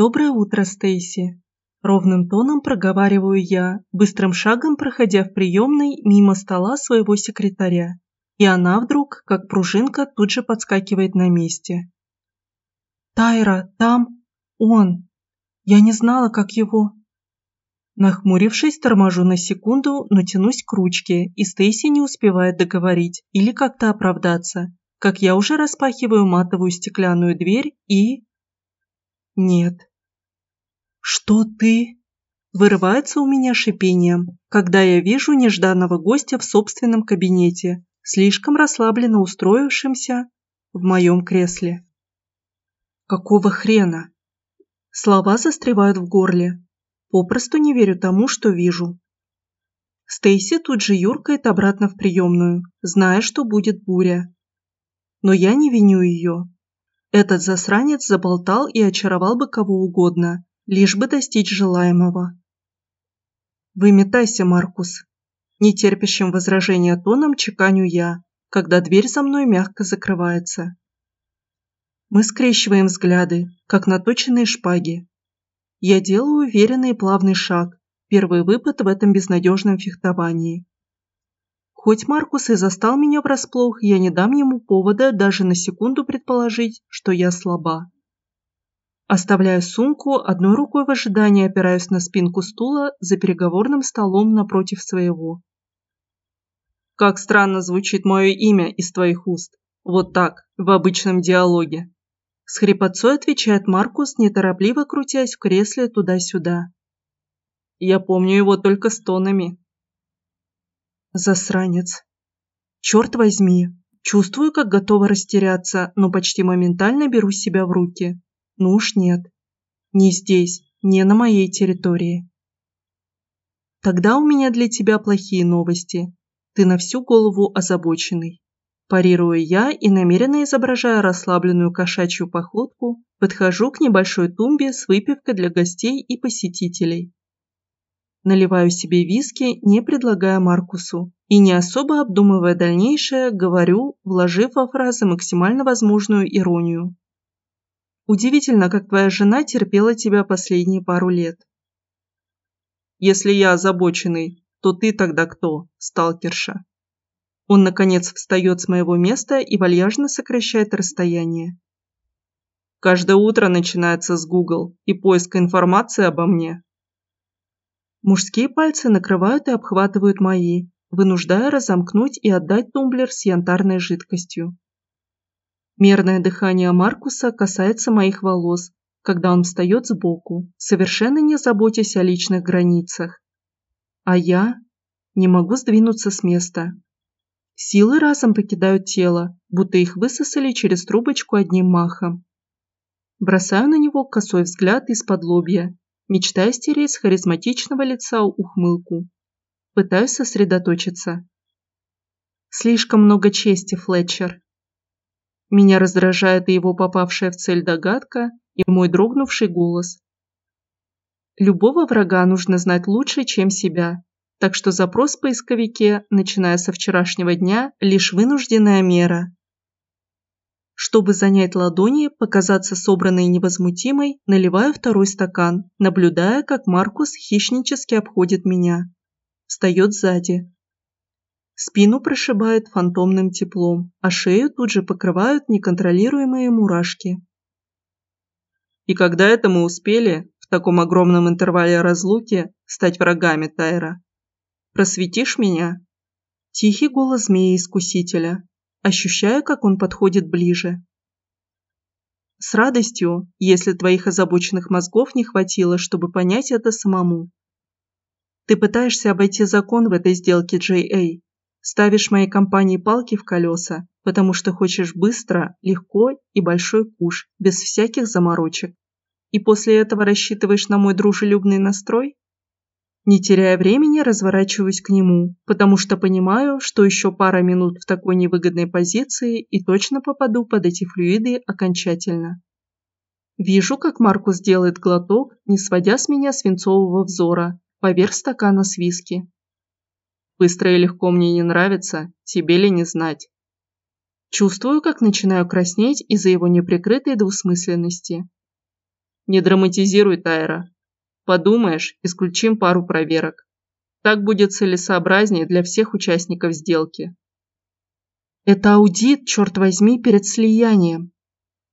«Доброе утро, Стейси!» Ровным тоном проговариваю я, быстрым шагом проходя в приемной мимо стола своего секретаря. И она вдруг, как пружинка, тут же подскакивает на месте. «Тайра, там он! Я не знала, как его...» Нахмурившись, торможу на секунду, но тянусь к ручке, и Стейси не успевает договорить или как-то оправдаться, как я уже распахиваю матовую стеклянную дверь и... Нет. Что ты? Вырывается у меня шипением, когда я вижу нежданного гостя в собственном кабинете, слишком расслабленно устроившимся в моем кресле. Какого хрена? Слова застревают в горле. Попросту не верю тому, что вижу. Стейси тут же юркает обратно в приемную, зная, что будет буря. Но я не виню ее. Этот засранец заболтал и очаровал бы кого угодно, лишь бы достичь желаемого. «Выметайся, Маркус!» Нетерпящим возражения тоном чеканю я, когда дверь за мной мягко закрывается. Мы скрещиваем взгляды, как наточенные шпаги. Я делаю уверенный и плавный шаг, первый выпад в этом безнадежном фехтовании. Хоть Маркус и застал меня врасплох, я не дам ему повода даже на секунду предположить, что я слаба. Оставляю сумку, одной рукой в ожидании опираюсь на спинку стула за переговорным столом напротив своего. Как странно звучит мое имя из твоих уст. Вот так, в обычном диалоге. С хрипотцой отвечает Маркус, неторопливо крутясь в кресле туда-сюда. Я помню его только с тонами. Засранец. Черт возьми. Чувствую, как готова растеряться, но почти моментально беру себя в руки. Ну уж нет. Не здесь, не на моей территории. Тогда у меня для тебя плохие новости. Ты на всю голову озабоченный. Парирую я и намеренно изображая расслабленную кошачью походку, подхожу к небольшой тумбе с выпивкой для гостей и посетителей. Наливаю себе виски, не предлагая Маркусу, и не особо обдумывая дальнейшее, говорю, вложив во фразы максимально возможную иронию. Удивительно, как твоя жена терпела тебя последние пару лет. Если я озабоченный, то ты тогда кто, сталкерша? Он, наконец, встает с моего места и вальяжно сокращает расстояние. Каждое утро начинается с Google и поиска информации обо мне. Мужские пальцы накрывают и обхватывают мои, вынуждая разомкнуть и отдать тумблер с янтарной жидкостью. Мерное дыхание Маркуса касается моих волос, когда он встает сбоку, совершенно не заботясь о личных границах. А я не могу сдвинуться с места. Силы разом покидают тело, будто их высосали через трубочку одним махом. Бросаю на него косой взгляд из-под лобья мечтая стереть с харизматичного лица ухмылку. Пытаюсь сосредоточиться. Слишком много чести, Флетчер. Меня раздражает и его попавшая в цель догадка, и мой дрогнувший голос. Любого врага нужно знать лучше, чем себя, так что запрос в поисковике, начиная со вчерашнего дня, лишь вынужденная мера. Чтобы занять ладони, показаться собранной и невозмутимой, наливаю второй стакан, наблюдая, как Маркус хищнически обходит меня. Встает сзади. Спину прошибает фантомным теплом, а шею тут же покрывают неконтролируемые мурашки. И когда это мы успели, в таком огромном интервале разлуки, стать врагами Тайра? Просветишь меня? Тихий голос змеи-искусителя, ощущаю, как он подходит ближе. С радостью, если твоих озабоченных мозгов не хватило, чтобы понять это самому. Ты пытаешься обойти закон в этой сделке, Джей Ставишь моей компании палки в колеса, потому что хочешь быстро, легко и большой куш, без всяких заморочек. И после этого рассчитываешь на мой дружелюбный настрой? Не теряя времени, разворачиваюсь к нему, потому что понимаю, что еще пара минут в такой невыгодной позиции и точно попаду под эти флюиды окончательно. Вижу, как Маркус делает глоток, не сводя с меня свинцового взора, поверх стакана с виски. Быстро и легко мне не нравится, тебе ли не знать. Чувствую, как начинаю краснеть из-за его неприкрытой двусмысленности. Не драматизируй, Тайра. Подумаешь, исключим пару проверок. Так будет целесообразнее для всех участников сделки. Это аудит, черт возьми, перед слиянием.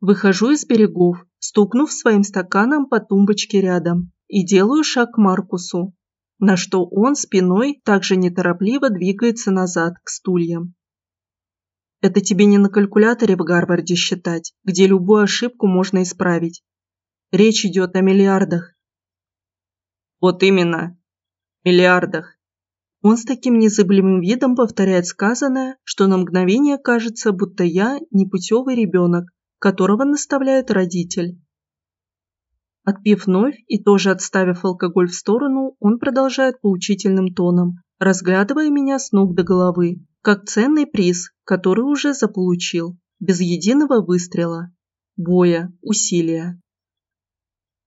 Выхожу из берегов, стукнув своим стаканом по тумбочке рядом, и делаю шаг к Маркусу, на что он спиной также неторопливо двигается назад к стульям. Это тебе не на калькуляторе в Гарварде считать, где любую ошибку можно исправить. Речь идет о миллиардах. Вот именно, миллиардах. Он с таким незыблемым видом повторяет сказанное, что на мгновение кажется, будто я непутевый ребенок, которого наставляет родитель. Отпив вновь и тоже отставив алкоголь в сторону, он продолжает поучительным тоном, разглядывая меня с ног до головы, как ценный приз, который уже заполучил, без единого выстрела, боя, усилия.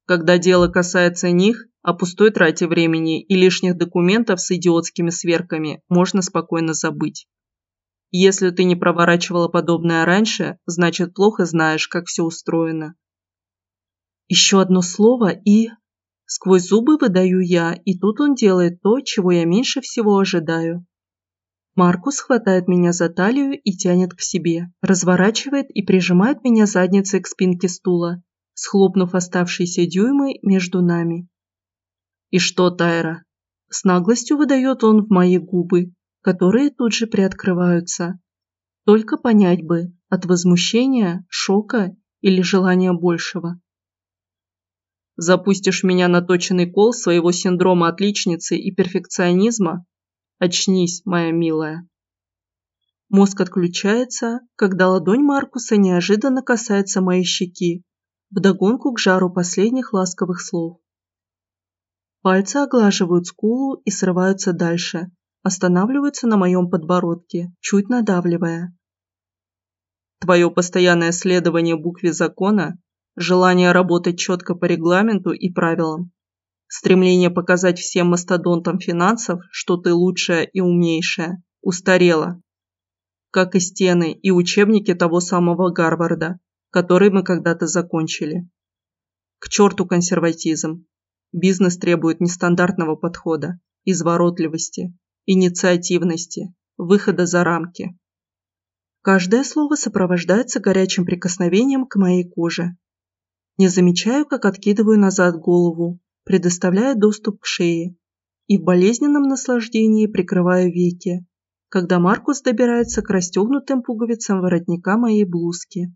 Когда дело касается них, о пустой трате времени и лишних документов с идиотскими сверками можно спокойно забыть. Если ты не проворачивала подобное раньше, значит плохо знаешь, как все устроено. Еще одно слово и... Сквозь зубы выдаю я, и тут он делает то, чего я меньше всего ожидаю. Маркус хватает меня за талию и тянет к себе, разворачивает и прижимает меня задницей к спинке стула, схлопнув оставшиеся дюймы между нами. «И что, Тайра?» С наглостью выдает он в мои губы, которые тут же приоткрываются. Только понять бы, от возмущения, шока или желания большего. Запустишь меня на точенный кол своего синдрома отличницы и перфекционизма? Очнись, моя милая. Мозг отключается, когда ладонь Маркуса неожиданно касается моей щеки, вдогонку к жару последних ласковых слов. Пальцы оглаживают скулу и срываются дальше, останавливаются на моем подбородке, чуть надавливая. Твое постоянное следование букве закона, желание работать четко по регламенту и правилам, стремление показать всем мастодонтам финансов, что ты лучшая и умнейшая, устарело. Как и стены и учебники того самого Гарварда, который мы когда-то закончили. К черту консерватизм. Бизнес требует нестандартного подхода, изворотливости, инициативности, выхода за рамки. Каждое слово сопровождается горячим прикосновением к моей коже. Не замечаю, как откидываю назад голову, предоставляя доступ к шее, и в болезненном наслаждении прикрываю веки, когда Маркус добирается к расстегнутым пуговицам воротника моей блузки.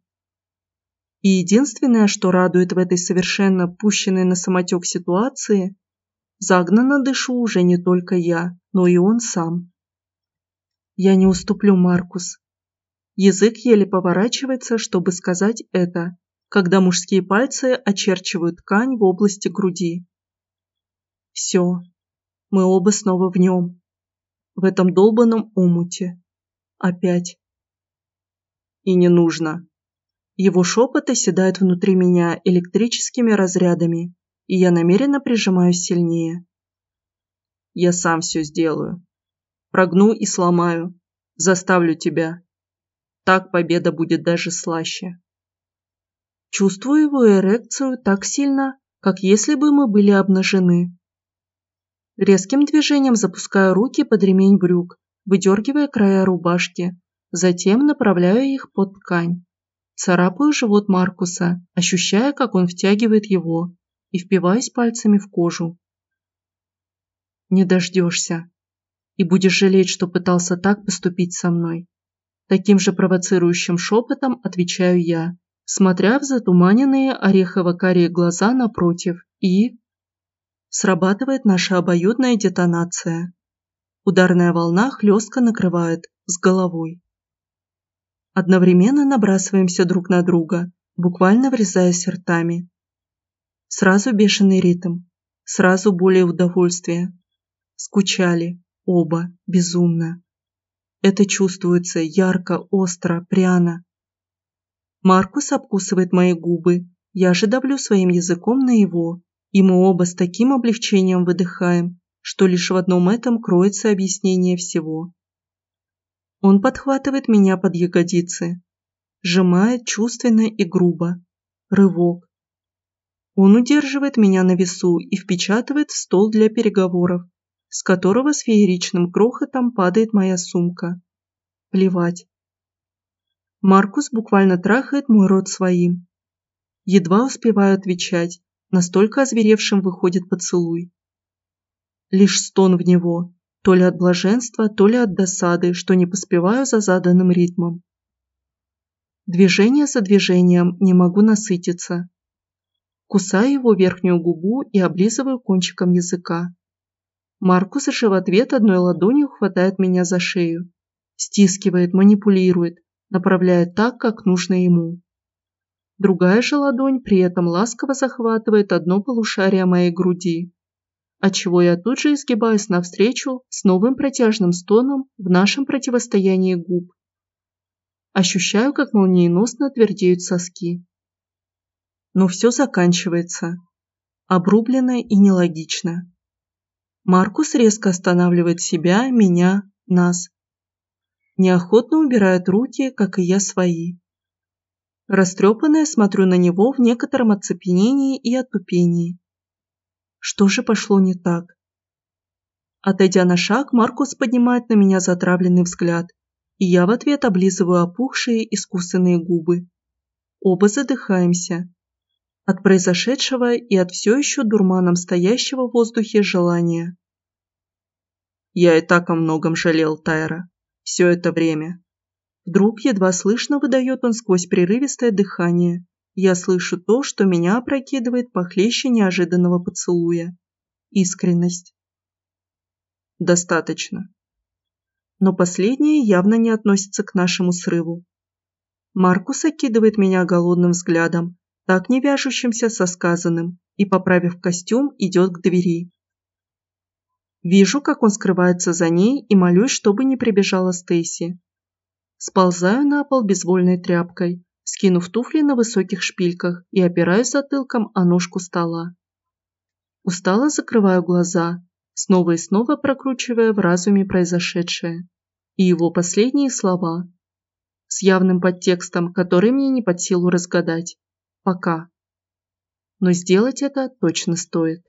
И единственное, что радует в этой совершенно пущенной на самотек ситуации, загнанно дышу уже не только я, но и он сам. Я не уступлю, Маркус. Язык еле поворачивается, чтобы сказать это, когда мужские пальцы очерчивают ткань в области груди. Все, мы оба снова в нем, в этом долбанном омуте. Опять. И не нужно. Его шепот оседает внутри меня электрическими разрядами, и я намеренно прижимаюсь сильнее. Я сам все сделаю. Прогну и сломаю. Заставлю тебя. Так победа будет даже слаще. Чувствую его эрекцию так сильно, как если бы мы были обнажены. Резким движением запускаю руки под ремень брюк, выдергивая края рубашки, затем направляю их под ткань. Царапаю живот Маркуса, ощущая, как он втягивает его, и впиваюсь пальцами в кожу. Не дождешься. И будешь жалеть, что пытался так поступить со мной. Таким же провоцирующим шепотом отвечаю я, смотря в затуманенные орехово-карие глаза напротив, и... Срабатывает наша обоюдная детонация. Ударная волна хлестко накрывает с головой. Одновременно набрасываемся друг на друга, буквально врезаясь ртами. Сразу бешеный ритм, сразу более удовольствия. Скучали, оба, безумно. Это чувствуется ярко, остро, пряно. Маркус обкусывает мои губы, я же давлю своим языком на его, и мы оба с таким облегчением выдыхаем, что лишь в одном этом кроется объяснение всего. Он подхватывает меня под ягодицы, сжимает чувственно и грубо. Рывок. Он удерживает меня на весу и впечатывает в стол для переговоров, с которого с фееричным грохотом падает моя сумка. Плевать. Маркус буквально трахает мой рот своим. Едва успеваю отвечать, настолько озверевшим выходит поцелуй. Лишь стон в него, то ли от блаженства, то ли от досады, что не поспеваю за заданным ритмом. Движение за движением не могу насытиться. Кусаю его верхнюю губу и облизываю кончиком языка. Маркус же в ответ одной ладонью хватает меня за шею. Стискивает, манипулирует, направляет так, как нужно ему. Другая же ладонь при этом ласково захватывает одно полушарие моей груди, отчего я тут же изгибаюсь навстречу с новым протяжным стоном в нашем противостоянии губ. Ощущаю, как молниеносно твердеют соски. Но все заканчивается. Обрубленно и нелогично. Маркус резко останавливает себя, меня, нас. Неохотно убирает руки, как и я свои. Растрепанная смотрю на него в некотором оцепенении и отупении. Что же пошло не так? Отойдя на шаг, Маркус поднимает на меня затравленный взгляд, и я в ответ облизываю опухшие искусанные губы. Оба задыхаемся. От произошедшего и от все еще дурманом стоящего в воздухе желания. Я и так о многом жалел Тайра. Все это время. Вдруг едва слышно выдает он сквозь прерывистое дыхание, я слышу то, что меня опрокидывает похлеще неожиданного поцелуя. Искренность. Достаточно. Но последнее явно не относится к нашему срыву. Маркус окидывает меня голодным взглядом, так не вяжущимся со сказанным, и, поправив костюм, идет к двери. Вижу, как он скрывается за ней и молюсь, чтобы не прибежала Стейси. Сползаю на пол безвольной тряпкой, скинув туфли на высоких шпильках и опираюсь затылком о ножку стола. Устало закрываю глаза, снова и снова прокручивая в разуме произошедшее. И его последние слова. С явным подтекстом, который мне не под силу разгадать. Пока. Но сделать это точно стоит.